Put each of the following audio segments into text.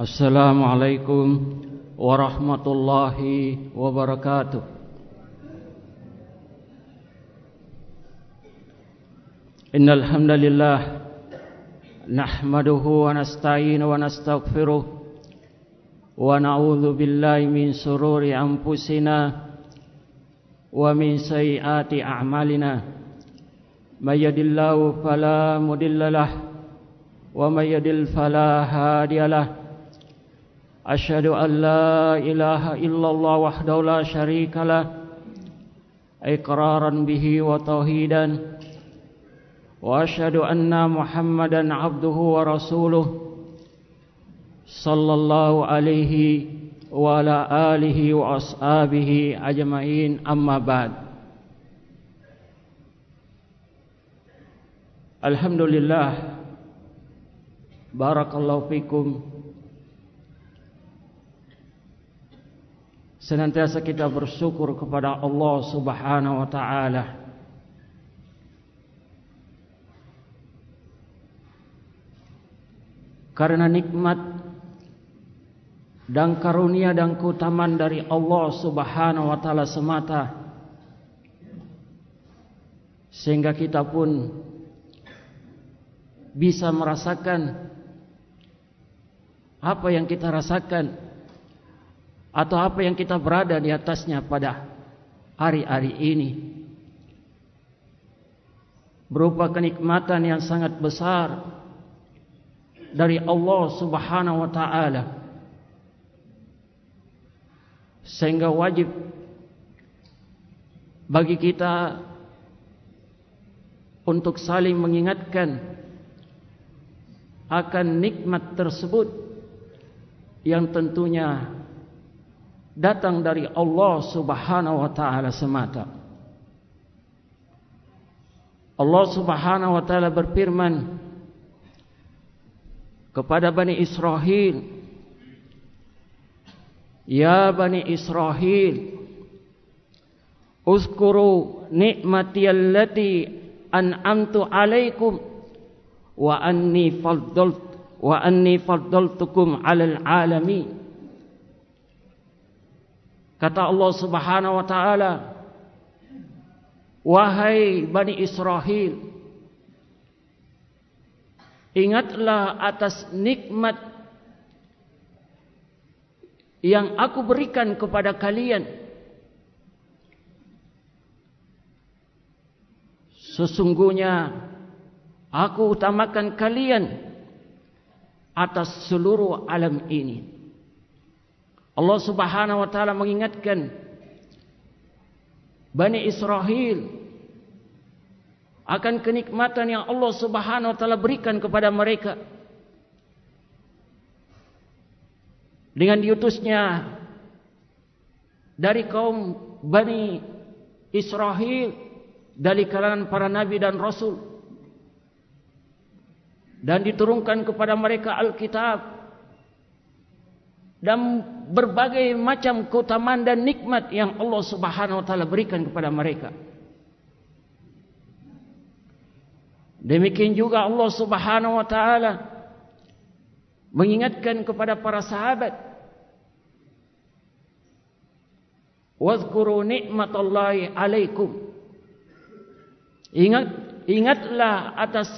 Assalamualaikum warahmatullahi wabarakatuh. Innal hamdalillah nahmaduhu wa nasta'inu wa nastaghfiruh wa na'udzu billahi min sururi anfusina wa min sayyiati a'malina. May yahdihillahu fala mudilla lah wa may yudlil fala hadiyalah أشهد أن لا إله إلا الله وحده لا شريك له إقرارا به وتوحيدا وأشهد أن محمدا عبده ورسوله صلى الله عليه وعلى آله وأصحابه أجمعين أما بعد الحمد لله بارك الله فيكم senantiasa kita bersyukur kepada Allah Subhanahu wa taala. Karena nikmat dan karunia dan keutamaan dari Allah Subhanahu wa taala semata sehingga kita pun bisa merasakan apa yang kita rasakan atau apa yang kita berada di atasnya pada hari-hari ini. Berupa kenikmatan yang sangat besar dari Allah Subhanahu wa taala. Sehingga wajib bagi kita untuk saling mengingatkan akan nikmat tersebut yang tentunya datang dari Allah Subhanahu wa taala semata. Allah Subhanahu wa taala berfirman kepada Bani Israel Ya Bani Israel Uzkuru ni'mati allati an'amtu alaikum wa anni faddalt wa anni faddaltukum 'alal 'alamin Kata Allah Subhanahu wa taala Wahai Bani Israel Ingatlah atas nikmat yang aku berikan kepada kalian. Sesungguhnya aku utamakan kalian atas seluruh alam ini. Allah Subhanahu wa taala mengingatkan Bani Israel akan kenikmatan yang Allah Subhanahu wa taala berikan kepada mereka. Dengan diutusnya dari kaum Bani Israel dari kalangan para nabi dan rasul dan diturunkan kepada mereka Alkitab dan berbagai macam keutamaan dan nikmat yang Allah Subhanahu wa taala berikan kepada mereka. Demikian juga Allah Subhanahu wa taala mengingatkan kepada para sahabat Wadhkuru ni'matallahi alaikum Ingat ingatlah atas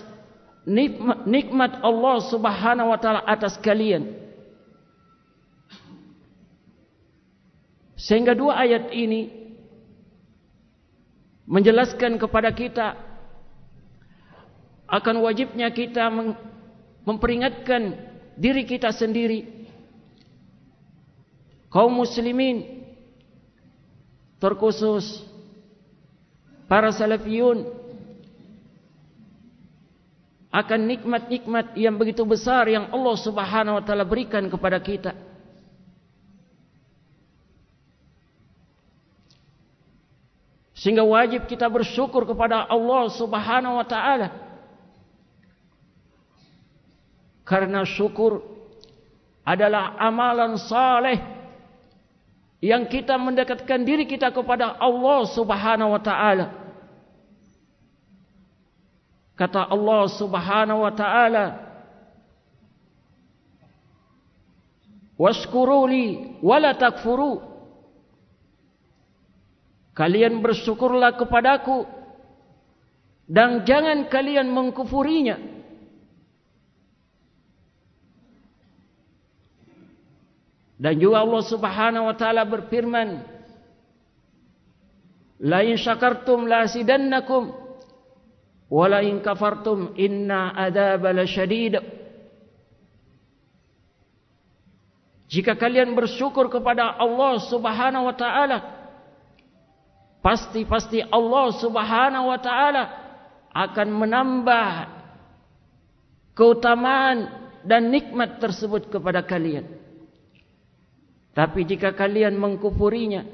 nikmat Allah Subhanahu wa taala atas kalian Sehingga dua ayat ini menjelaskan kepada kita akan wajibnya kita memperingatkan diri kita sendiri. Kaum muslimin terkhusus para salafiyun akan nikmat-nikmat yang begitu besar yang Allah Subhanahu wa taala berikan kepada kita sehingga wajib kita bersyukur kepada Allah Subhanahu wa taala Karena syukur adalah amalan saleh yang kita mendekatkan diri kita kepada Allah Subhanahu wa taala. Kata Allah Subhanahu wa taala Waskuruli wala takfuru. Kalian bersyukurlah kepadaku dan jangan kalian mengkufurinya. Dan juga Allah Subhanahu wa taala berfirman, "La in syakartum la azidannakum wa la in kafartum inna adzaba lasyadid." Jika kalian bersyukur kepada Allah Subhanahu wa taala, pasti-pasti Allah Subhanahu wa taala akan menambah keutamaan dan nikmat tersebut kepada kalian. Tapi jika kalian mengkufurinya,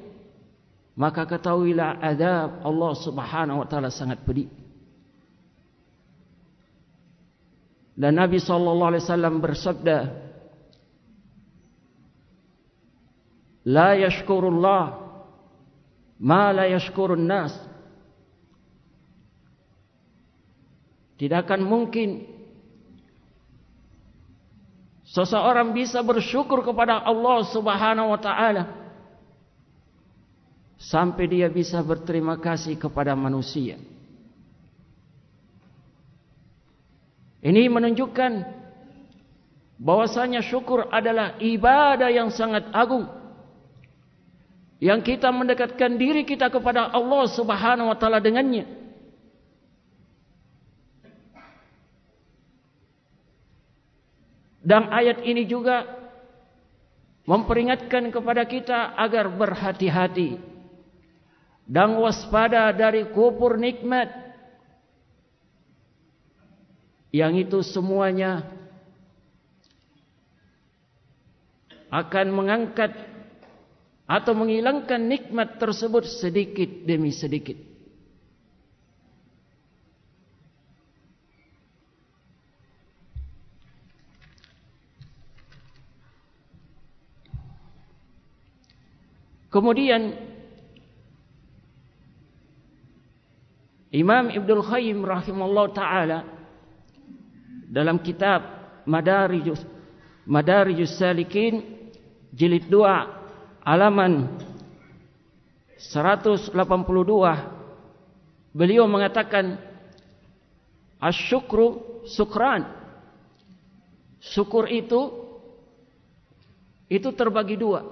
maka ketahuilah azab Allah Subhanahu wa taala sangat pedih. Dan Nabi sallallahu alaihi wasallam bersabda, "La yashkurullah ma la yashkurun nas." Tidak akan mungkin Seseorang bisa bersyukur kepada Allah Subhanahu wa taala sampai dia bisa berterima kasih kepada manusia. Ini menunjukkan bahwasanya syukur adalah ibadah yang sangat agung. Yang kita mendekatkan diri kita kepada Allah Subhanahu wa taala dengannya. Dan ayat ini juga memperingatkan kepada kita agar berhati-hati dan waspada dari kupur nikmat yang itu semuanya akan mengangkat atau menghilangkan nikmat tersebut sedikit demi sedikit. Kemudian Imam Ibnul Khayyim rahimahullah taala dalam kitab Madarijus Madarijus Salikin jilid 2 halaman 182 beliau mengatakan asyukru sukran syukur itu itu terbagi dua.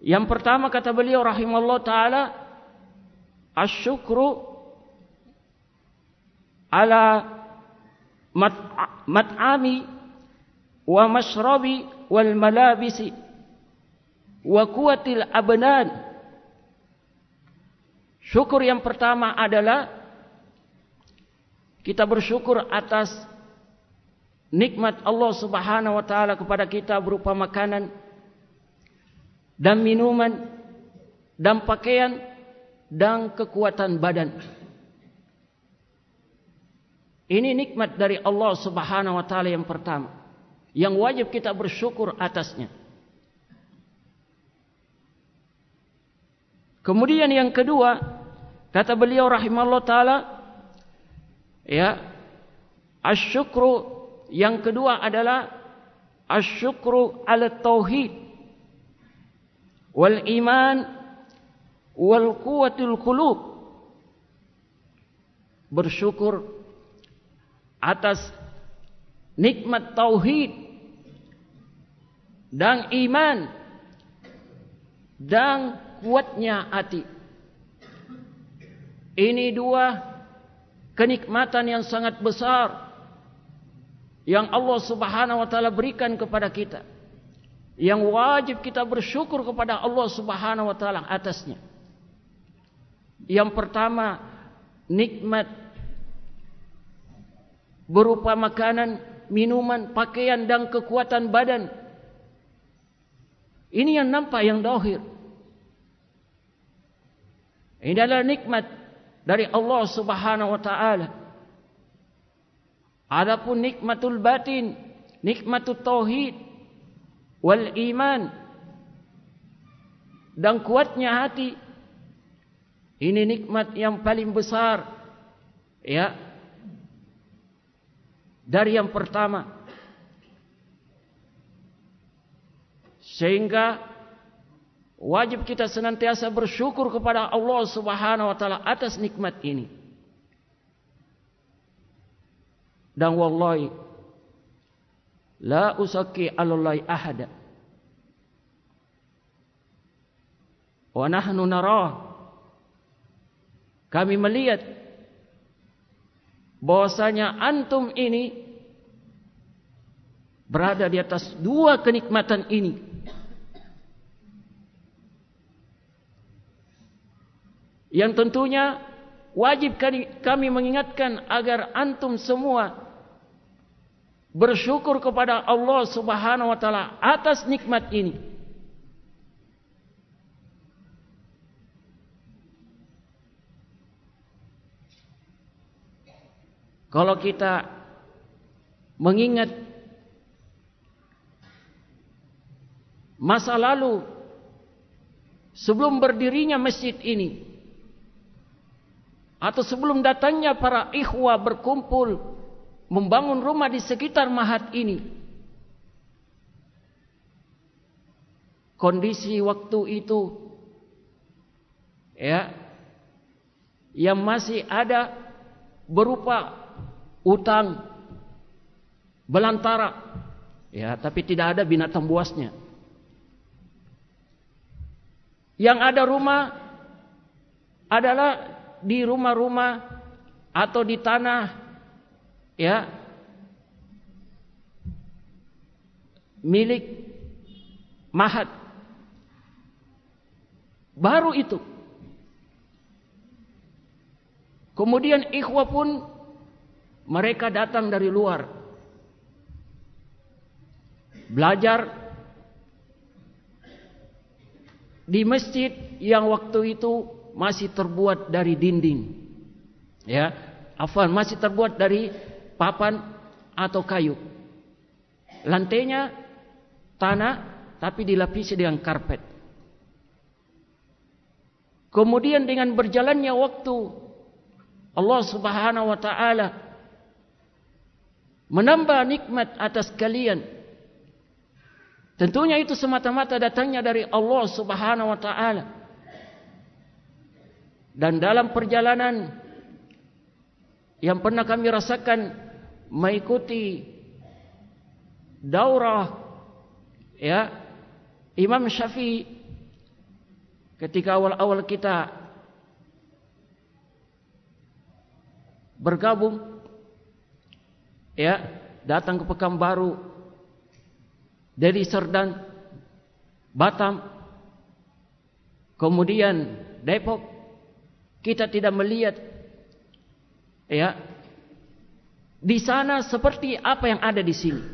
Yang pertama kata beliau rahimahullah taala asyukru ala mat'ami wa mashrabi wal malabisi wa kuatil abnan syukur yang pertama adalah kita bersyukur atas nikmat Allah Subhanahu wa taala kepada kita berupa makanan dan minuman dan pakaian dan kekuatan badan. Ini nikmat dari Allah Subhanahu wa taala yang pertama yang wajib kita bersyukur atasnya. Kemudian yang kedua, kata beliau rahimahullah taala ya, asyukru yang kedua adalah asyukru ala tauhid wal iman wal quwwatul qulub bersyukur atas nikmat tauhid dan iman dan kuatnya hati ini dua kenikmatan yang sangat besar yang Allah Subhanahu wa taala berikan kepada kita yang wajib kita bersyukur kepada Allah Subhanahu wa taala atasnya. Yang pertama, nikmat berupa makanan, minuman, pakaian dan kekuatan badan. Ini yang nampak yang dohir. Ini adalah nikmat dari Allah Subhanahu wa taala. Adapun nikmatul batin, nikmatul tauhid, wal iman dan kuatnya hati ini nikmat yang paling besar ya dari yang pertama Sehingga wajib kita senantiasa bersyukur kepada Allah Subhanahu wa taala atas nikmat ini. Dan wallahi la usaki alallahi ahada. Wa nahnu nara kami melihat bahwasanya antum ini berada di atas dua kenikmatan ini. Yang tentunya wajib kami mengingatkan agar antum semua bersyukur kepada Allah Subhanahu wa taala atas nikmat ini. Kalau kita mengingat masa lalu sebelum berdirinya masjid ini atau sebelum datangnya para ikhwah berkumpul membangun rumah di sekitar mahat ini kondisi waktu itu ya yang masih ada berupa utang belantara ya tapi tidak ada binatang buasnya yang ada rumah adalah di rumah-rumah atau di tanah ya. Milik mahat. Baru itu. Kemudian ikhwah pun mereka datang dari luar. Belajar di masjid yang waktu itu masih terbuat dari dinding. Ya, afan masih terbuat dari papan atau kayu. Lantainya tanah tapi dilapisi dengan karpet. Kemudian dengan berjalannya waktu Allah Subhanahu wa taala menambah nikmat atas kalian. Tentunya itu semata-mata datangnya dari Allah Subhanahu wa taala. Dan dalam perjalanan yang pernah kami rasakan mengikuti daurah ya Imam Syafi'i ketika awal-awal kita bergabung ya datang ke Pekanbaru dari Serdan Batam kemudian Depok kita tidak melihat ya di sana seperti apa yang ada di sini.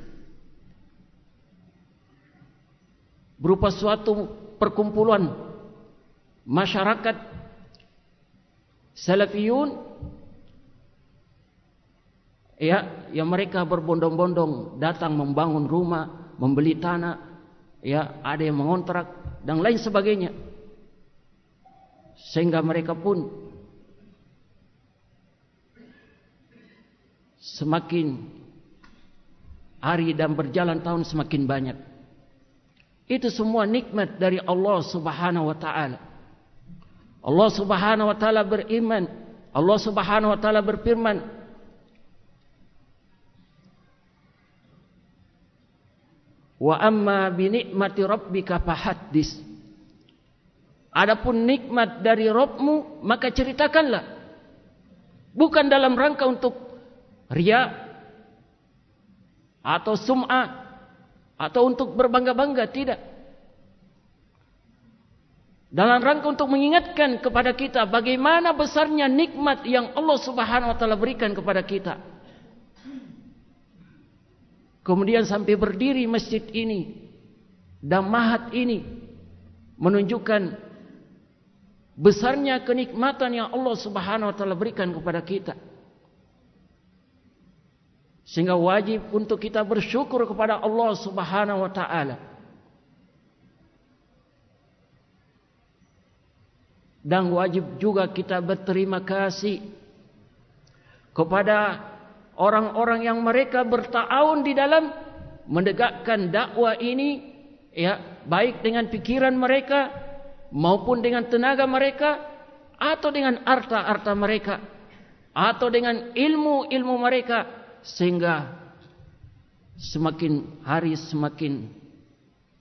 Berupa suatu perkumpulan masyarakat salafiyun ya yang mereka berbondong-bondong datang membangun rumah membeli tanah ya ada yang mengontrak dan lain sebagainya sehingga mereka pun semakin hari dan berjalan tahun semakin banyak. Itu semua nikmat dari Allah Subhanahu wa taala. Allah Subhanahu wa taala beriman, Allah Subhanahu wa taala berfirman, "Wa amma bi ni'mati rabbika fahaddits." Adapun nikmat dari Robmu maka ceritakanlah. Bukan dalam rangka untuk ria atau sum'ah atau untuk berbangga-bangga tidak. Dalam rangka untuk mengingatkan kepada kita bagaimana besarnya nikmat yang Allah Subhanahu wa taala berikan kepada kita. Kemudian sampai berdiri masjid ini dan mahat ini menunjukkan besarnya kenikmatan yang Allah Subhanahu wa taala berikan kepada kita. Sehingga wajib untuk kita bersyukur kepada Allah Subhanahu wa taala. Dan wajib juga kita berterima kasih kepada orang-orang yang mereka bertaun di dalam menegakkan dakwah ini ya baik dengan pikiran mereka maupun dengan tenaga mereka atau dengan harta-harta mereka atau dengan ilmu-ilmu mereka sehingga semakin hari semakin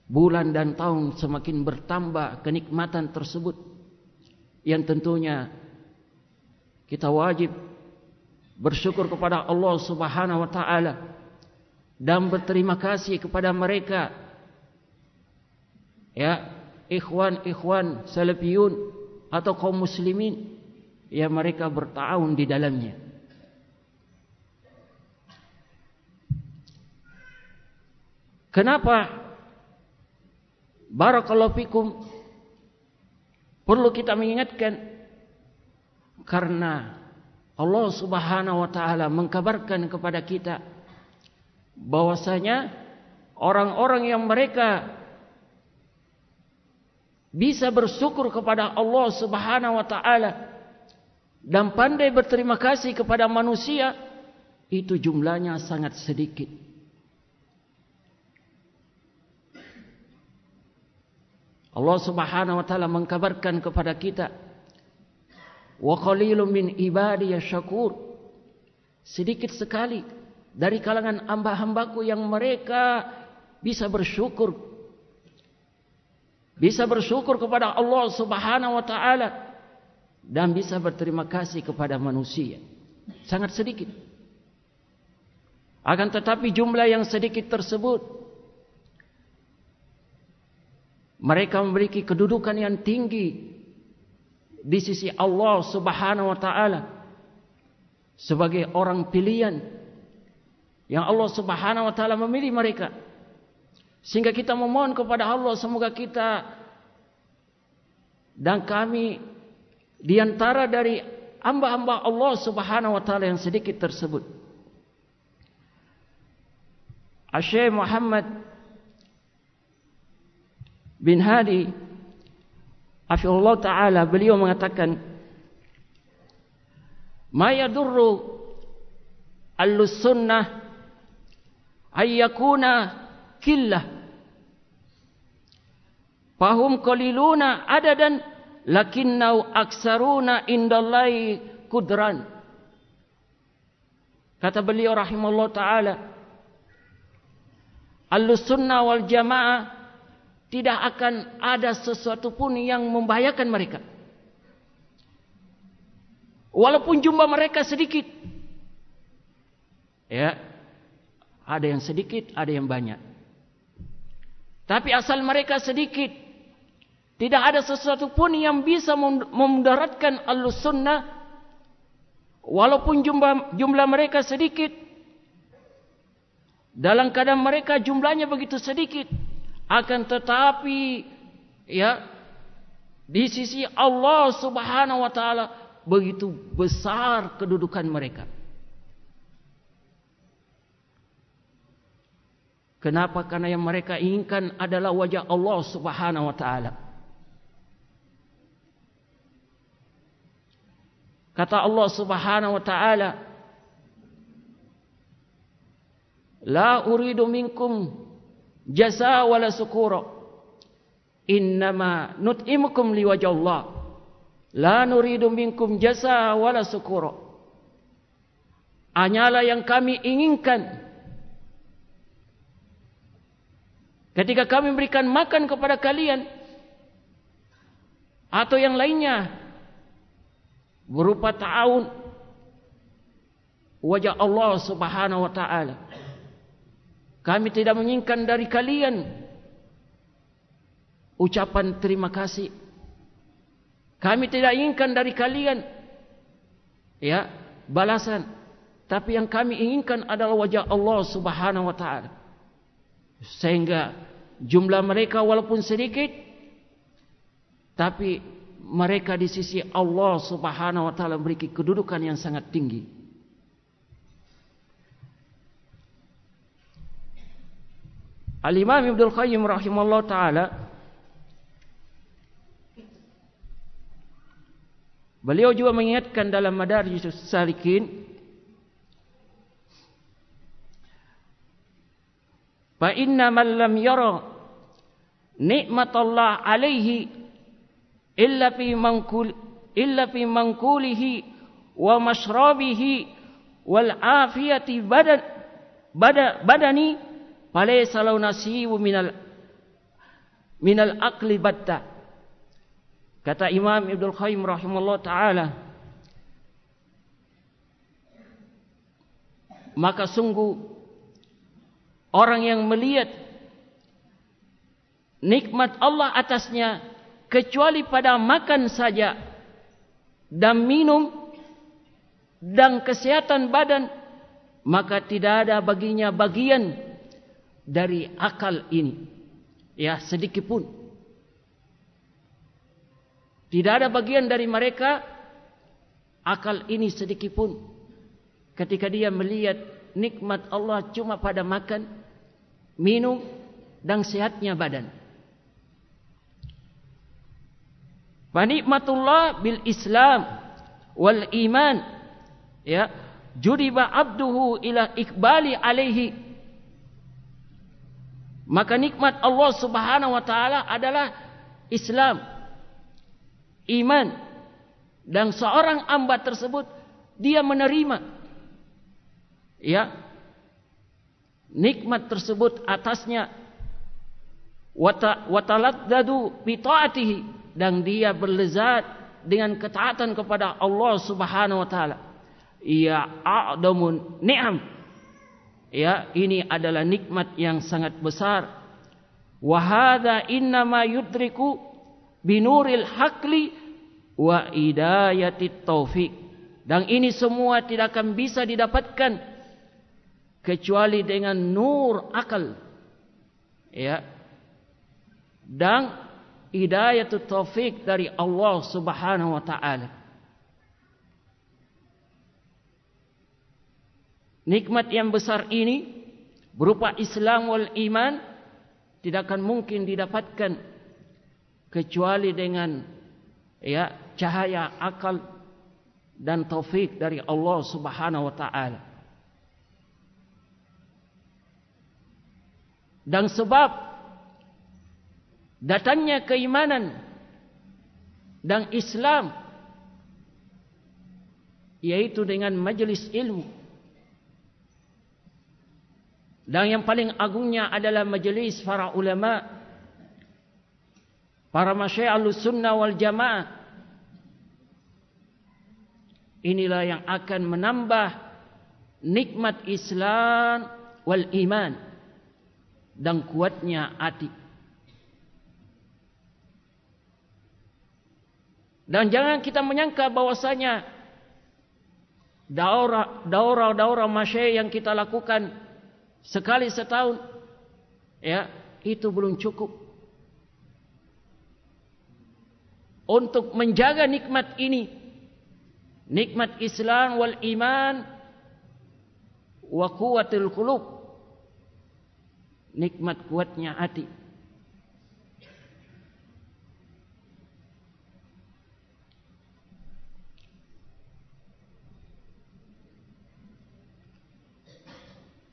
bulan dan tahun semakin bertambah kenikmatan tersebut. Yang tentunya kita wajib bersyukur kepada Allah Subhanahu wa taala dan berterima kasih kepada mereka. Ya ikhwan-ikhwan salafiyun atau kaum muslimin yang mereka bertahun di dalamnya. Kenapa? Barakallahu fikum perlu kita mengingatkan karena Allah Subhanahu wa taala mengkabarkan kepada kita bahwasanya orang-orang yang mereka bisa bersyukur kepada Allah Subhanahu wa taala dan pandai berterima kasih kepada manusia itu jumlahnya sangat sedikit. Allah Subhanahu wa taala mengkabarkan kepada kita wa qalilun min ibadiy syakur. Sedikit sekali dari kalangan hamba-hambaku yang mereka bisa bersyukur. Bisa bersyukur kepada Allah Subhanahu wa taala dan bisa berterima kasih kepada manusia. Sangat sedikit. Akan tetapi jumlah yang sedikit tersebut mereka memiliki kedudukan yang tinggi di sisi Allah Subhanahu wa taala sebagai orang pilihan yang Allah Subhanahu wa taala memilih mereka sehingga kita memohon kepada Allah semoga kita dan kami di antara dari hamba-hamba Allah Subhanahu wa taala yang sedikit tersebut. Syekh Muhammad bin Hadi Afiyullah Ta'ala beliau mengatakan Ma yadurru al-sunnah ayyakuna killah Fahum qaliluna adadan lakinnau aksaruna indallahi kudran. Kata beliau rahimahullah taala Al-sunnah wal jamaah tidak akan ada sesuatu pun yang membahayakan mereka. Walaupun jumlah mereka sedikit. Ya. Ada yang sedikit, ada yang banyak. Tapi asal mereka sedikit, tidak ada sesuatu pun yang bisa memudaratkan al-sunnah walaupun jumlah jumlah mereka sedikit. Dalam keadaan mereka jumlahnya begitu sedikit, akan tetapi ya di sisi Allah Subhanahu wa taala begitu besar kedudukan mereka. Kenapa? Karena yang mereka inginkan adalah wajah Allah Subhanahu wa taala. Kata Allah Subhanahu wa taala La uridu minkum jazaa wala sukura. Innama nut'imukum liwajhi Allah. La nuridu minkum jazaa wala sukura. Hanyalah yang kami inginkan. Ketika kami memberikan makan kepada kalian Atau yang lainnya berupa ta'awun wajah Allah Subhanahu wa taala. Kami tidak menginginkan dari kalian ucapan terima kasih. Kami tidak inginkan dari kalian ya balasan, tapi yang kami inginkan adalah wajah Allah Subhanahu wa taala. Sehingga jumlah mereka walaupun sedikit tapi mereka di sisi Allah Subhanahu wa taala memiliki kedudukan yang sangat tinggi. Al-Imam Ibnu Qayyim rahimahullah taala Beliau juga mengingatkan dalam Madarijus Salikin Fa inna man lam yara nikmat Allah alaihi illa fi mangkul illa fi mangkulihi wa mashrabihi wal afiyati badan badani falaysa lahu nasibu minal minal aqli batta. Kata Imam Ibnu Qayyim rahimahullah taala maka sungguh orang yang melihat nikmat Allah atasnya kecuali pada makan saja dan minum dan kesehatan badan maka tidak ada baginya bagian dari akal ini. Ya sedikit pun. Tidak ada bagian dari mereka akal ini sedikit pun. Ketika dia melihat nikmat Allah cuma pada makan minum dan sehatnya badan. Fanikmatullah bil Islam wal iman. Ya judiba abduhu ila ikbali alaihi Maka nikmat Allah Subhanahu wa taala adalah Islam. Iman. Dan seorang hamba tersebut dia menerima ya nikmat tersebut atasnya wataladdadu bi taatihi dan dia berlezat dengan ketaatan kepada Allah Subhanahu wa taala. Ya a'damun ni'am ya ini adalah nikmat yang sangat besar. Wa hadza inna ma yudriku binuril haqli wa idayatit taufik dan ini semua tidak akan bisa didapatkan kecuali dengan nur akal. Ya. Dan hidayatut taufik dari Allah Subhanahu wa taala Nikmat yang besar ini berupa Islam wal iman tidak akan mungkin didapatkan kecuali dengan ya cahaya akal dan taufik dari Allah Subhanahu wa taala. Dan sebab datangnya keimanan dan Islam yaitu dengan majlis ilmu dan yang paling agungnya adalah majlis para ulama para masyayikh sunnah wal jamaah. Inilah yang akan menambah nikmat Islam wal iman dan kuatnya hati. Dan jangan kita menyangka bahwasanya daurah daurah daurah masyayikh yang kita lakukan sekali setahun ya itu belum cukup. Untuk menjaga nikmat ini nikmat Islam wal iman wa quwwatul qulub nikmat kuatnya hati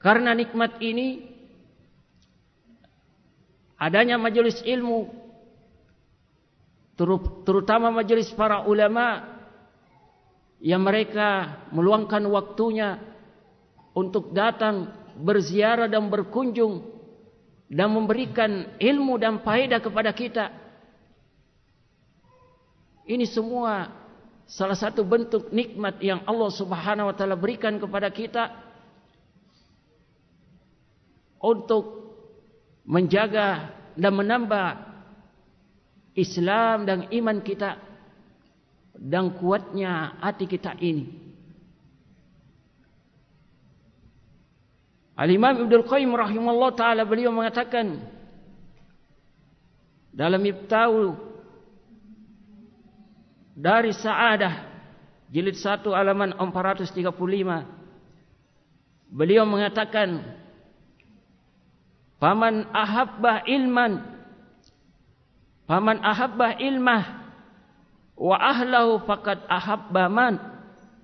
Karena nikmat ini adanya majelis ilmu terutama majelis para ulama yang mereka meluangkan waktunya untuk datang berziarah dan berkunjung dan memberikan ilmu dan faedah kepada kita. Ini semua salah satu bentuk nikmat yang Allah Subhanahu wa taala berikan kepada kita untuk menjaga dan menambah Islam dan iman kita dan kuatnya hati kita ini. Al-Imam Ibnu Qayyim rahimahullah taala beliau mengatakan dalam Ibtau dari Sa'adah jilid 1 halaman 435 beliau mengatakan Faman ahabba ilman. Faman ahabba ilmah. Wa ahlahu faqad ahabba man.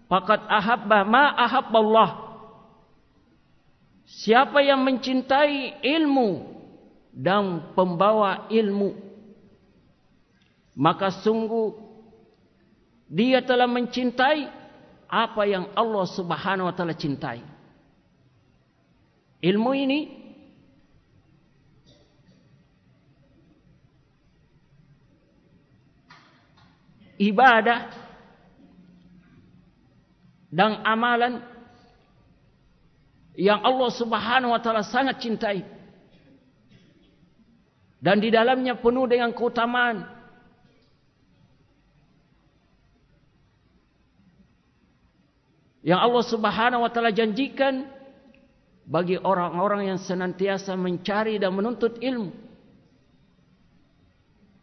Faqad ahabba ma ahabba Allah Siapa yang mencintai ilmu dan pembawa ilmu maka sungguh dia telah mencintai apa yang Allah Subhanahu wa taala cintai. Ilmu ini ibadah dan amalan yang Allah Subhanahu wa taala sangat cintai. Dan di dalamnya penuh dengan keutamaan. Yang Allah Subhanahu wa taala janjikan bagi orang-orang yang senantiasa mencari dan menuntut ilmu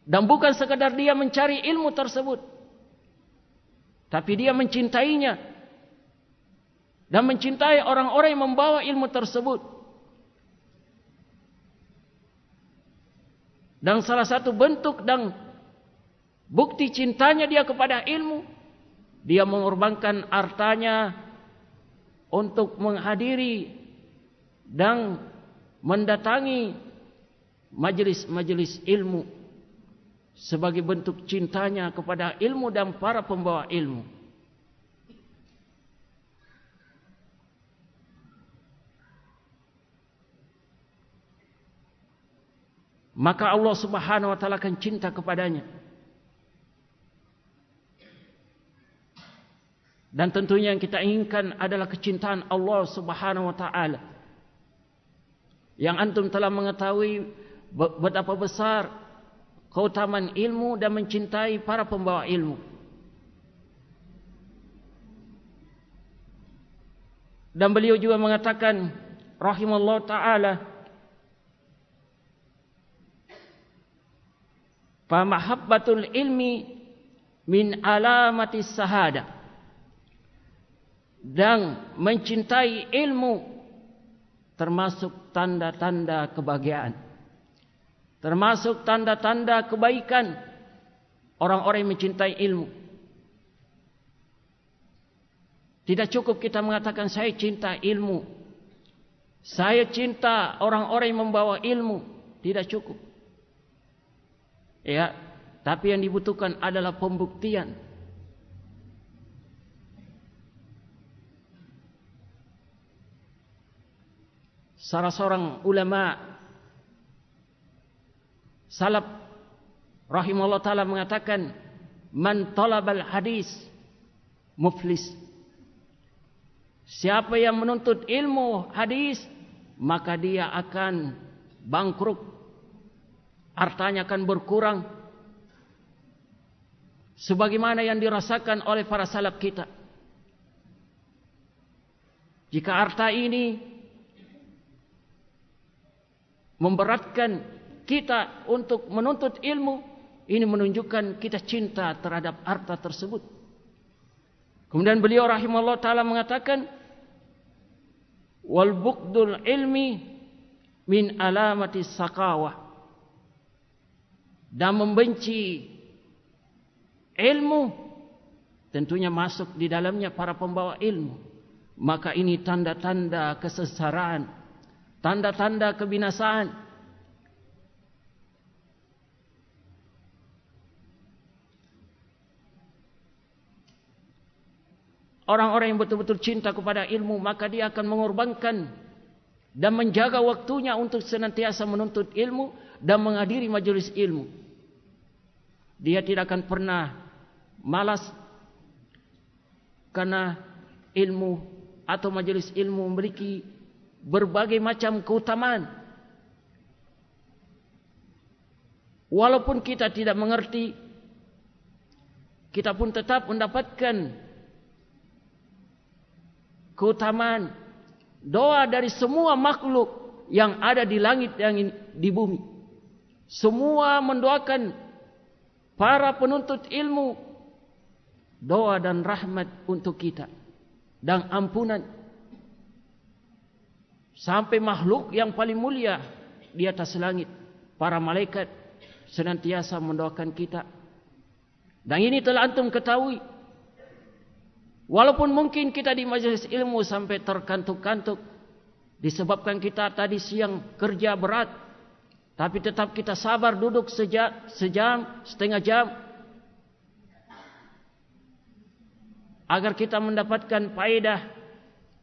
dan bukan sekadar dia mencari ilmu tersebut tapi dia mencintainya dan mencintai orang-orang yang membawa ilmu tersebut. Dan salah satu bentuk dan bukti cintanya dia kepada ilmu, dia mengorbankan hartanya untuk menghadiri dan mendatangi majelis-majelis ilmu sebagai bentuk cintanya kepada ilmu dan para pembawa ilmu. maka Allah Subhanahu wa taala akan cinta kepadanya. Dan tentunya yang kita inginkan adalah kecintaan Allah Subhanahu wa taala. Yang antum telah mengetahui betapa besar keutamaan ilmu dan mencintai para pembawa ilmu. Dan beliau juga mengatakan rahimallahu taala Fa mahabbatul ilmi min alamati sahada. Dan mencintai ilmu termasuk tanda-tanda kebahagiaan. Termasuk tanda-tanda kebaikan orang-orang yang mencintai ilmu. Tidak cukup kita mengatakan saya cinta ilmu. Saya cinta orang-orang yang membawa ilmu. Tidak cukup. Ya, tapi yang dibutuhkan adalah pembuktian. Salah seorang ulama salaf rahimahullah taala mengatakan man talabal hadis muflis. Siapa yang menuntut ilmu hadis maka dia akan bangkrut. Hartanya akan berkurang. Sebagaimana yang dirasakan oleh para salaf kita. Jika harta ini memberatkan kita untuk menuntut ilmu ini menunjukkan kita cinta terhadap harta tersebut. Kemudian beliau rahimahullah taala mengatakan wal buqdul ilmi min alamati saqawah. Dan membenci ilmu tentunya masuk di dalamnya para pembawa ilmu. Maka ini tanda-tanda kesesaraan tanda-tanda kebinasaan Orang-orang yang betul-betul cinta kepada ilmu maka dia akan mengorbankan dan menjaga waktunya untuk senantiasa menuntut ilmu dan menghadiri majelis ilmu. Dia tidak akan pernah malas karena ilmu atau majelis ilmu memiliki berbagai macam keutamaan. Walaupun kita tidak mengerti, kita pun tetap mendapatkan keutamaan doa dari semua makhluk yang ada di langit dan di bumi. Semua mendoakan para penuntut ilmu doa dan rahmat untuk kita dan ampunan. Sampai makhluk yang paling mulia di atas langit para malaikat senantiasa mendoakan kita. Dan ini telah antum ketahui walaupun mungkin kita di majlis ilmu sampai terkantuk-kantuk disebabkan kita tadi siang kerja berat Tapi tetap kita sabar duduk sejam, sejam setengah jam. Agar kita mendapatkan faedah.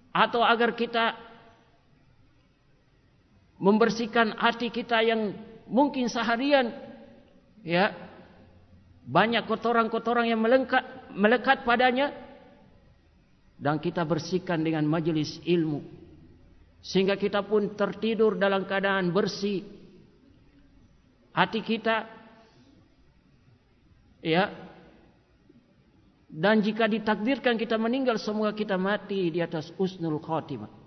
Atau agar kita membersihkan hati kita yang mungkin seharian ya banyak kotoran-kotoran yang melekat melekat padanya dan kita bersihkan dengan majelis ilmu. Sehingga kita pun tertidur dalam keadaan bersih. Hati kita ya dan jika ditakdirkan kita meninggal semoga kita mati di atas usnul khatimah.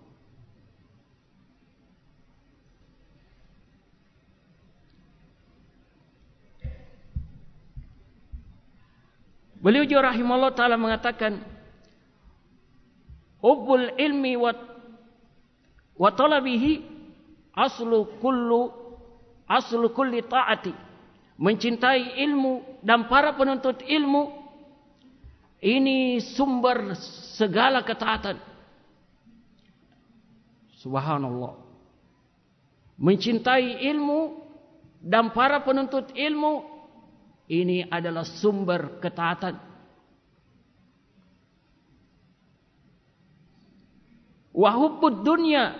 Beliau juga rahimahullah ta'ala mengatakan Hubbul ilmi wa, wa talabihi aslu kullu aslu kulli ta'ati. Mencintai ilmu dan para penuntut ilmu ini sumber segala ketaatan. Subhanallah. Mencintai ilmu dan para penuntut ilmu ini adalah sumber ketaatan wa hubbud dunya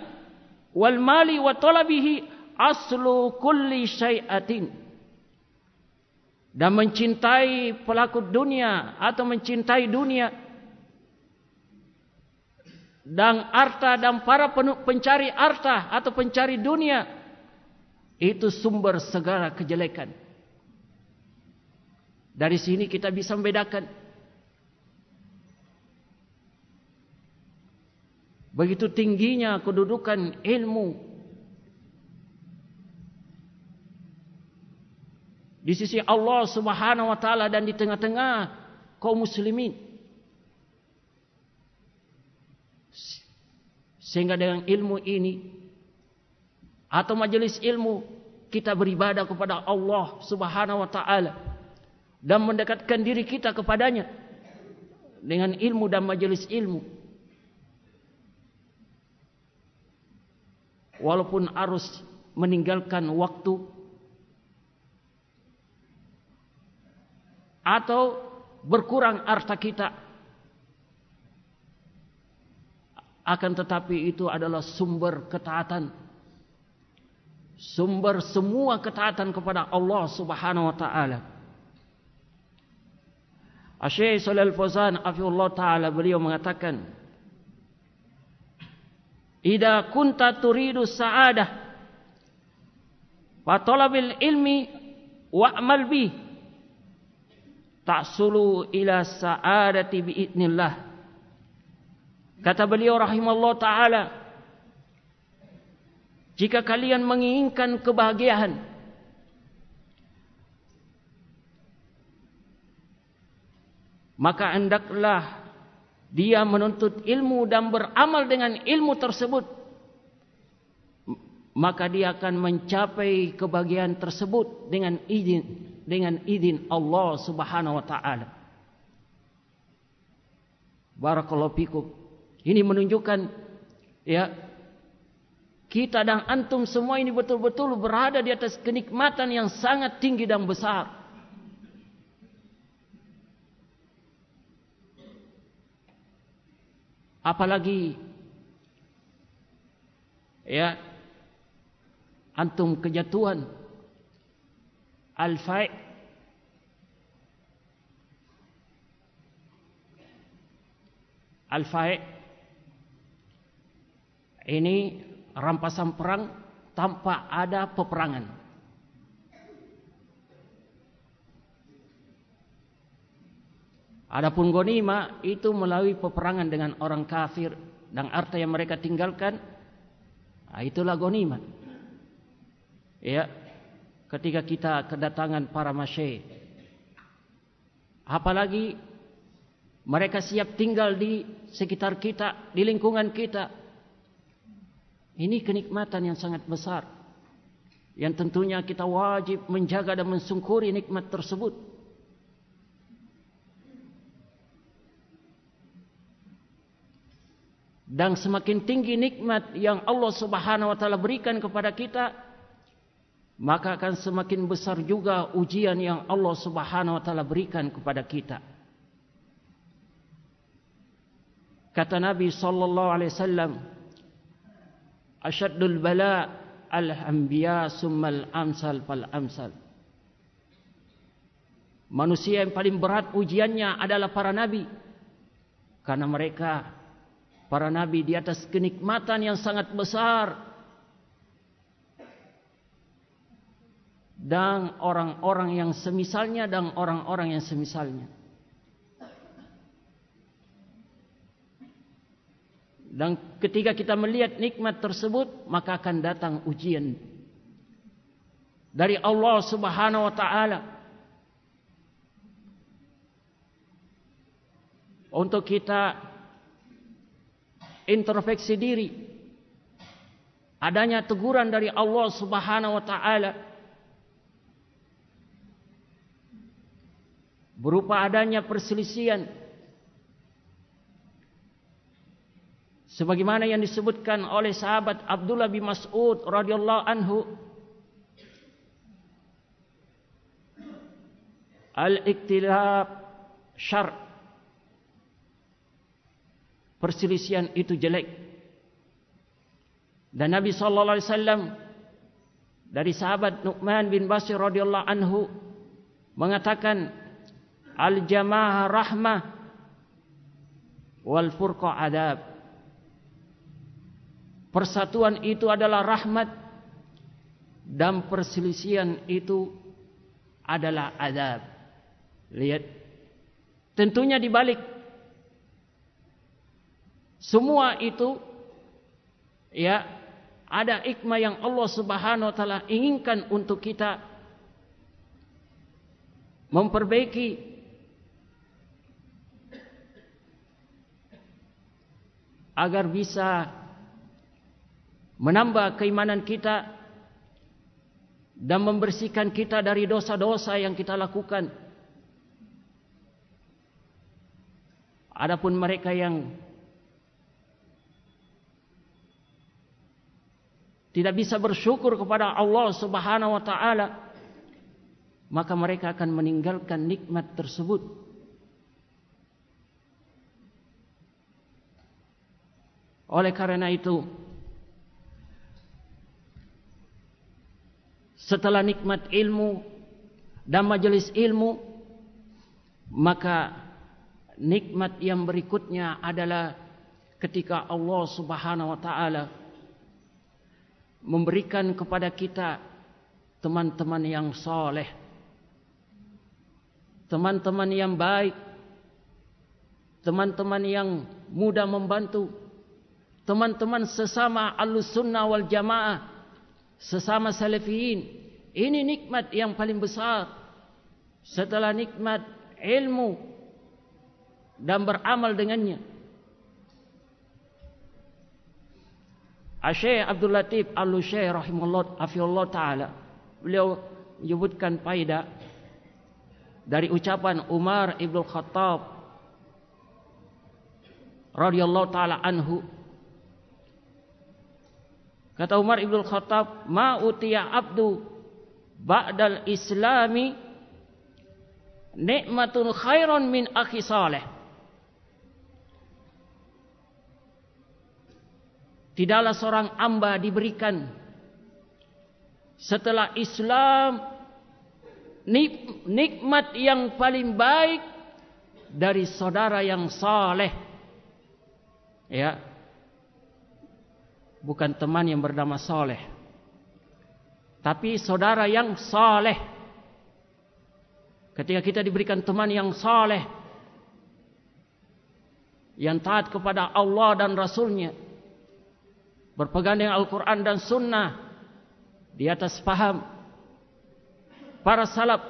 wal mali wa talabihi aslu kulli syai'atin. Dan mencintai pelaku dunia atau mencintai dunia dan harta dan para pencari harta atau pencari dunia itu sumber segala kejelekan. Dari sini kita bisa membedakan begitu tingginya kedudukan ilmu di sisi Allah Subhanahu wa taala dan di tengah-tengah kaum muslimin. Sehingga dengan ilmu ini atau majelis ilmu kita beribadah kepada Allah Subhanahu wa taala dan mendekatkan diri kita kepadanya dengan ilmu dan majelis ilmu. Walaupun harus meninggalkan waktu. Atau berkurang harta kita. Akan tetapi itu adalah sumber ketaatan. Sumber semua ketaatan kepada Allah Subhanahu wa taala. Asy-Syaikh Shalal Fauzan afiyullah taala beliau mengatakan Ida kunta turidu sa'adah wa talabil ilmi wa'mal bihi ta'sulu ila sa'adati bi'idnillah. Kata beliau rahimahullah ta'ala. Jika kalian menginginkan kebahagiaan. Maka hendaklah dia menuntut ilmu dan beramal dengan ilmu tersebut. Maka dia akan mencapai kebahagiaan tersebut dengan izin dengan izin Allah Subhanahu wa taala. Barakallahu fikum. Ini menunjukkan ya kita dan antum semua ini betul-betul berada di atas kenikmatan yang sangat tinggi dan besar. Apalagi ya antum kejatuhan al-fa' al-fa' ini rampasan perang tanpa ada peperangan Adapun gonima itu melalui peperangan dengan orang kafir dan harta yang mereka tinggalkan ah, itulah gonima ya ketika kita kedatangan para masyai. Apalagi mereka siap tinggal di sekitar kita, di lingkungan kita. Ini kenikmatan yang sangat besar. Yang tentunya kita wajib menjaga dan mensungkuri nikmat tersebut. Dan semakin tinggi nikmat yang Allah Subhanahu wa taala berikan kepada kita, maka akan semakin besar juga ujian yang Allah Subhanahu wa taala berikan kepada kita. Kata Nabi sallallahu alaihi wasallam, "Ashaddul bala al-anbiya summal amsal fal amsal." Manusia yang paling berat ujiannya adalah para nabi. Karena mereka para nabi di atas kenikmatan yang sangat besar dan orang-orang yang semisalnya dan orang-orang yang semisalnya. Dan ketika kita melihat nikmat tersebut, maka akan datang ujian dari Allah Subhanahu wa taala untuk kita introspeksi diri. Adanya teguran dari Allah Subhanahu wa taala. Berupa adanya perselisihan. Sebagaimana yang disebutkan oleh sahabat Abdullah bin Mas'ud radhiyallahu anhu. Al-iktilaf syar perselisihan itu jelek dan Nabi sallallahu alaihi wasallam dari sahabat Nu'man bin Bashir radhiyallahu anhu mengatakan al-jamaah rahmah wal furqa adab. Persatuan itu adalah rahmat dan perselisihan itu adalah adab. Lihat. Tentunya di balik semua itu ya ada hikmah yang Allah Subhanahu wa taala inginkan untuk kita memperbaiki agar bisa menambah keimanan kita dan membersihkan kita dari dosa-dosa yang kita lakukan. Adapun mereka yang tidak bisa bersyukur kepada Allah Subhanahu wa taala maka mereka akan meninggalkan nikmat tersebut. Oleh karena itu setelah nikmat ilmu dan majelis ilmu maka nikmat yang berikutnya adalah ketika Allah Subhanahu wa taala memberikan kepada kita teman-teman yang soleh teman-teman yang baik teman-teman yang mudah membantu teman-teman sesama al-sunnah wal jamaah sesama salafiyin ini nikmat yang paling besar. Setelah nikmat ilmu dan beramal dengannya Syekh Abdul Latif Al-Syekh rahimahullah afiyallah taala beliau menyebutkan faedah dari ucapan Umar Ibn Khattab radhiyallahu taala anhu Kata Umar Ibn Khattab, Ma utiya abdu ba'dal islami nikmatun khairan min akhi saleh. Tidaklah seorang amba diberikan setelah Islam nikmat yang paling baik dari saudara yang saleh. Ya, bukan teman yang bernama Saleh, tapi saudara yang saleh. Ketika kita diberikan teman yang saleh, yang taat kepada Allah dan Rasulnya, berpegang dengan Al-Quran dan Sunnah di atas paham para salaf.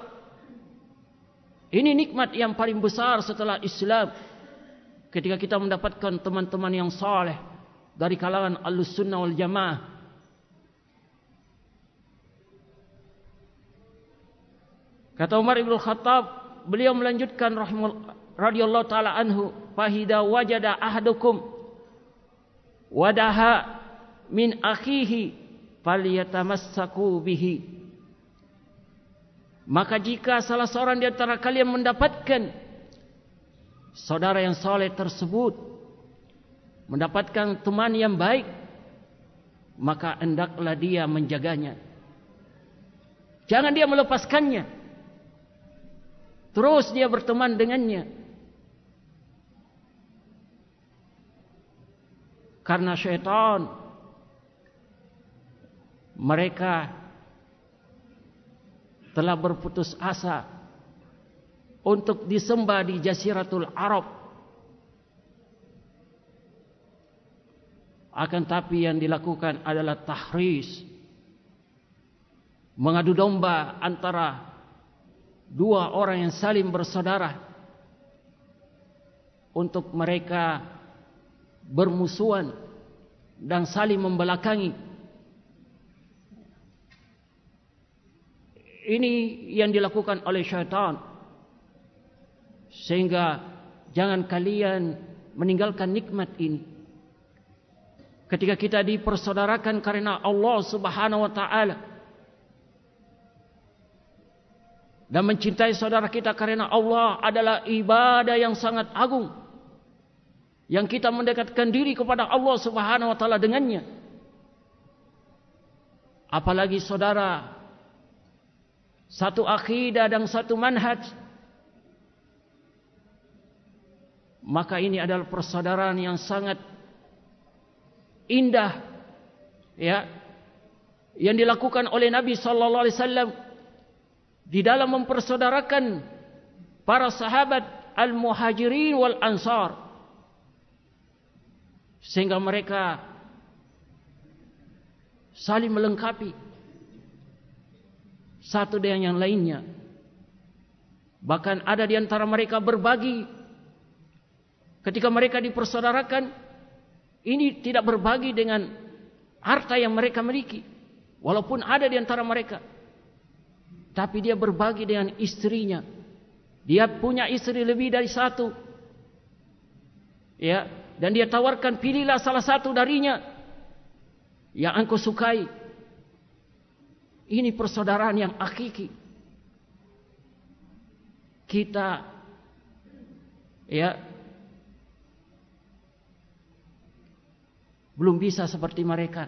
Ini nikmat yang paling besar setelah Islam. Ketika kita mendapatkan teman-teman yang saleh, dari kalangan al-sunnah wal jamaah kata Umar ibn Khattab beliau melanjutkan radhiyallahu taala anhu fahida wajada ahdukum wadaha min akhihi falyatamassaku bihi. Maka jika salah seorang di antara kalian mendapatkan saudara yang soleh tersebut mendapatkan teman yang baik maka hendaklah dia menjaganya. Jangan dia melepaskannya. Terus dia berteman dengannya. Karena syaitan mereka telah berputus asa untuk disembah di Jaziratul Arab. Akan tapi yang dilakukan adalah tahris mengadu domba antara dua orang yang saling bersaudara untuk mereka bermusuhan dan saling membelakangi ini yang dilakukan oleh syaitan. Sehingga jangan kalian meninggalkan nikmat ini. Ketika kita dipersaudarakan karena Allah Subhanahu wa taala dan mencintai saudara kita karena Allah adalah ibadah yang sangat agung yang kita mendekatkan diri kepada Allah Subhanahu wa taala dengannya. Apalagi saudara satu akidah dan satu manhaj. Maka ini adalah persaudaraan yang sangat indah ya yang dilakukan oleh Nabi sallallahu alaihi wasallam di dalam mempersaudarakan para sahabat al-muhajirin wal ansar. Sehingga mereka saling melengkapi satu dengan yang lainnya bahkan ada di antara mereka berbagi ketika mereka dipersaudarakan ini tidak berbagi dengan harta yang mereka miliki. Walaupun ada di antara mereka. Tapi dia berbagi dengan istrinya. Dia punya istri lebih dari satu. Ya, dan dia tawarkan pilihlah salah satu darinya yang engkau sukai. Ini persaudaraan yang hakiki. Kita ya belum bisa seperti mereka.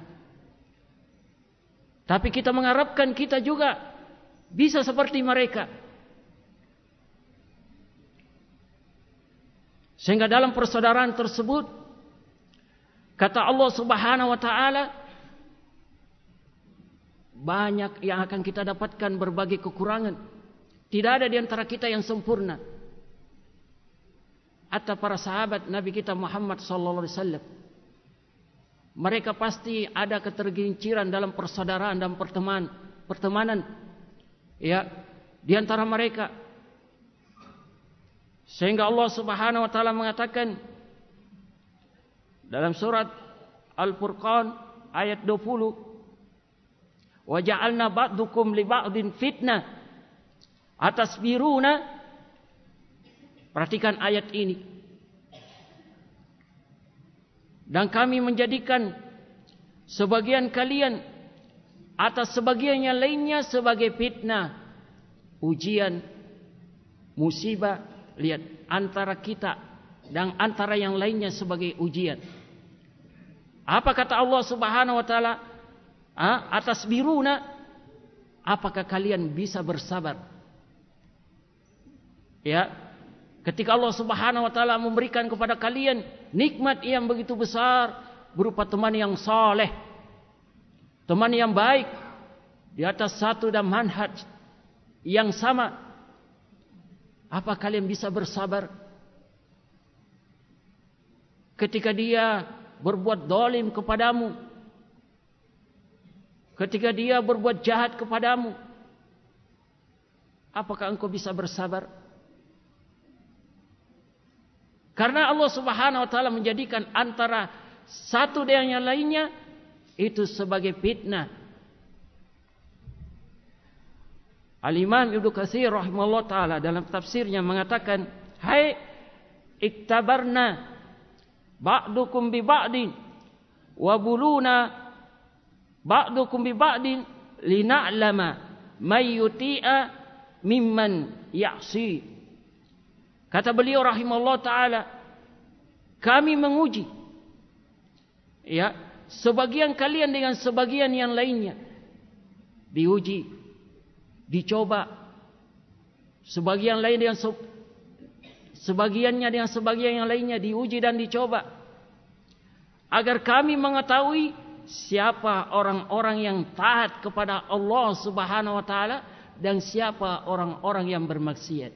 Tapi kita mengharapkan kita juga bisa seperti mereka. Sehingga dalam persaudaraan tersebut kata Allah Subhanahu wa taala banyak yang akan kita dapatkan berbagai kekurangan. Tidak ada di antara kita yang sempurna. Atau para sahabat Nabi kita Muhammad sallallahu alaihi wasallam mereka pasti ada keterginciran dalam persaudaraan dan pertemanan pertemanan ya di antara mereka sehingga Allah Subhanahu wa taala mengatakan dalam surat Al-Furqan ayat 20 wa ja'alna ba'dukum li ba'din fitnah atas biruna perhatikan ayat ini. Dan kami menjadikan sebagian kalian atas sebagian yang lainnya sebagai fitnah. Ujian musibah lihat antara kita dan antara yang lainnya sebagai ujian. Apa kata Allah Subhanahu wa taala atas biruna apakah kalian bisa bersabar? Ya. Ketika Allah Subhanahu wa taala memberikan kepada kalian nikmat yang begitu besar berupa teman yang saleh, teman yang baik di atas satu dan manhaj yang sama, apa kalian bisa bersabar? Ketika dia berbuat dolim kepadamu, ketika dia berbuat jahat kepadamu, apakah engkau bisa bersabar? Karena Allah Subhanahu wa taala menjadikan antara satu dengan yang lainnya itu sebagai fitnah. Al-Imam Ibnu Katsir rahimahullah taala dalam tafsirnya mengatakan, "Hai iktabarna ba'dukum bi ba'din wa buluna ba'dukum bi ba'din lina'lama may yuti'a mimman ya'si. Kata beliau rahimahullah taala, kami menguji ya, sebagian kalian dengan sebagian yang lainnya. Diuji, dicoba. Sebagian lain dengan se sebagiannya dengan sebagian yang lainnya diuji dan dicoba. Agar kami mengetahui siapa orang-orang yang taat kepada Allah Subhanahu wa taala dan siapa orang-orang yang bermaksiat.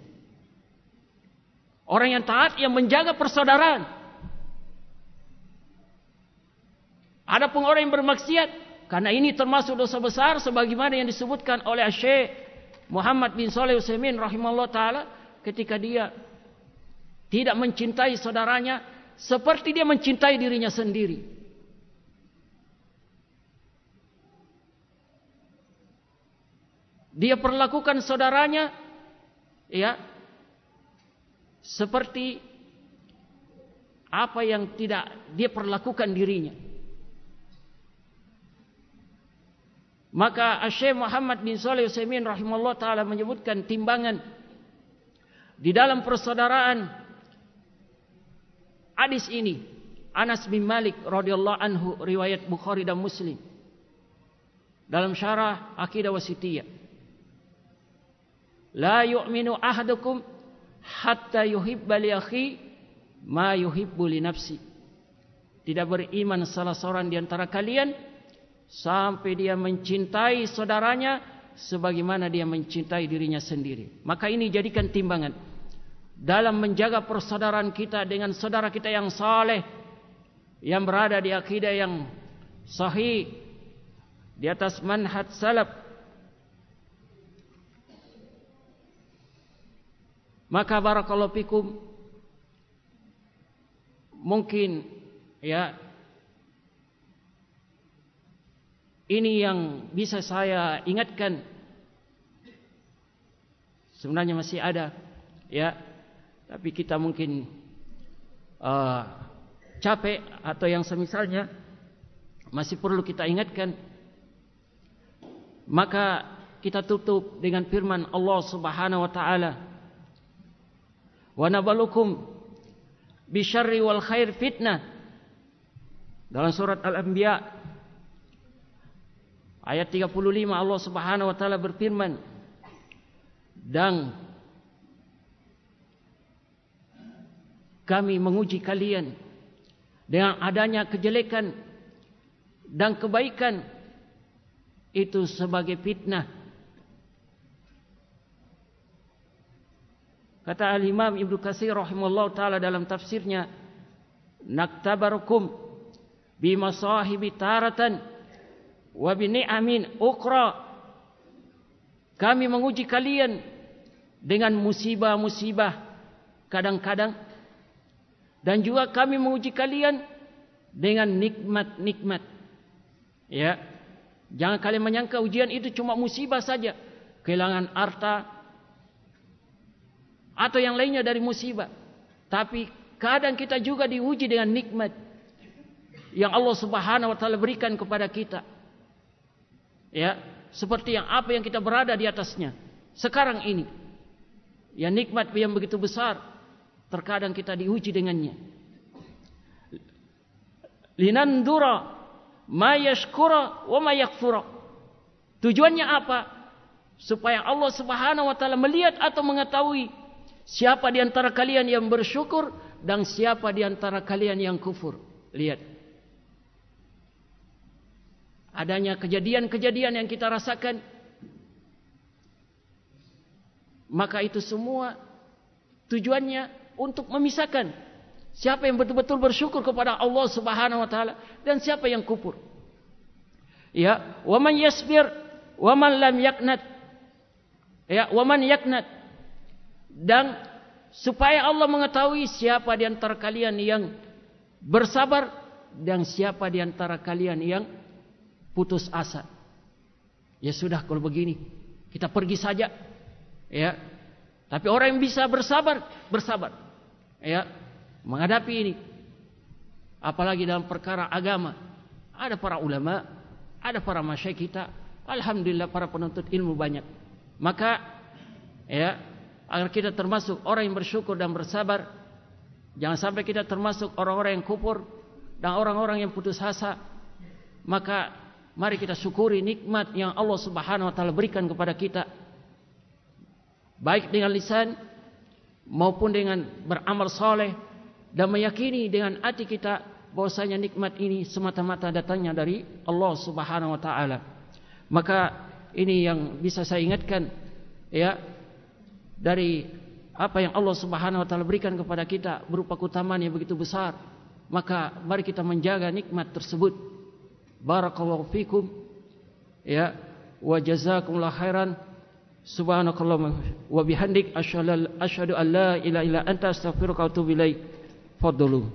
Orang yang taat yang menjaga persaudaraan. Adapun orang yang bermaksiat karena ini termasuk dosa besar sebagaimana yang disebutkan oleh Syekh Muhammad bin Saleh Utsaimin rahimallahu taala ketika dia tidak mencintai saudaranya seperti dia mencintai dirinya sendiri. Dia perlakukan saudaranya ya seperti apa yang tidak dia perlakukan dirinya. Maka Syekh Muhammad bin Shalih Utsaimin rahimallahu taala menyebutkan timbangan di dalam persaudaraan hadis ini. Anas bin Malik radhiyallahu anhu riwayat Bukhari dan Muslim. Dalam syarah Aqidah Wasitiyah La yu'minu ahadukum hatta yuhibba li akhi ma yuhibbu li nafsi. Tidak beriman salah seorang di antara kalian sampai dia mencintai saudaranya sebagaimana dia mencintai dirinya sendiri. Maka ini jadikan timbangan dalam menjaga persaudaraan kita dengan saudara kita yang saleh yang berada di akidah yang sahih di atas manhaj salaf Maka barakallahu fikum mungkin ya ini yang bisa saya ingatkan. Sebenarnya masih ada ya tapi kita mungkin uh, capek atau yang semisalnya masih perlu kita ingatkan. Maka kita tutup dengan firman Allah Subhanahu wa taala wa nabalukum bisyarri wal khair fitnah. Dalam surat al-anbiya ayat 35 Allah Subhanahu wa taala berfirman dan kami menguji kalian dengan adanya kejelekan dan kebaikan. Itu sebagai fitnah Kata Al-Imam Ibnu Katsir rahimahullah taala dalam tafsirnya naktabarukum bi masahibi taratan wa bi ni'amin ukra kami menguji kalian dengan musibah-musibah kadang-kadang dan juga kami menguji kalian dengan nikmat-nikmat. Ya jangan kalian menyangka ujian itu cuma musibah saja kehilangan harta atau yang lainnya dari musibah. Tapi kadang kita juga diuji dengan nikmat yang Allah Subhanahu wa taala berikan kepada kita. Ya, seperti yang apa yang kita berada di atasnya sekarang ini. Ya nikmat yang begitu besar terkadang kita diuji dengannya. Linandura ma yashkura wa ma yakfura. Tujuannya apa? Supaya Allah Subhanahu wa taala melihat atau mengetahui Siapa di antara kalian yang bersyukur dan siapa di antara kalian yang kufur? Lihat. Adanya kejadian-kejadian yang kita rasakan. Maka itu semua tujuannya untuk memisahkan siapa yang betul-betul bersyukur kepada Allah Subhanahu wa taala dan siapa yang kufur. Ya, wa man yasbir wa man lam yaknat. Ya, wa man yaknat dan supaya Allah mengetahui siapa di antara kalian yang bersabar dan siapa di antara kalian yang putus asa. Ya sudah kalau begini kita pergi saja. Ya. Tapi orang yang bisa bersabar, bersabar. Ya. Menghadapi ini. Apalagi dalam perkara agama. Ada para ulama, ada para masyayikh kita. Alhamdulillah para penuntut ilmu banyak. Maka ya agar kita termasuk orang yang bersyukur dan bersabar. Jangan sampai kita termasuk orang-orang yang kufur dan orang-orang yang putus asa. Maka mari kita syukuri nikmat yang Allah Subhanahu wa taala berikan kepada kita. Baik dengan lisan maupun dengan beramal soleh dan meyakini dengan hati kita bahwasanya nikmat ini semata-mata datangnya dari Allah Subhanahu wa taala. Maka ini yang bisa saya ingatkan ya dari apa yang Allah Subhanahu wa taala berikan kepada kita berupa keutamaan yang begitu besar maka mari kita menjaga nikmat tersebut. Barakallahu fikum. Ya wa jazakumullahu khairan. Subhanakallahumma wa bihamdik asyhadu an la ilaha illa anta astaghfiruka wa atubu ilaik. Fadlu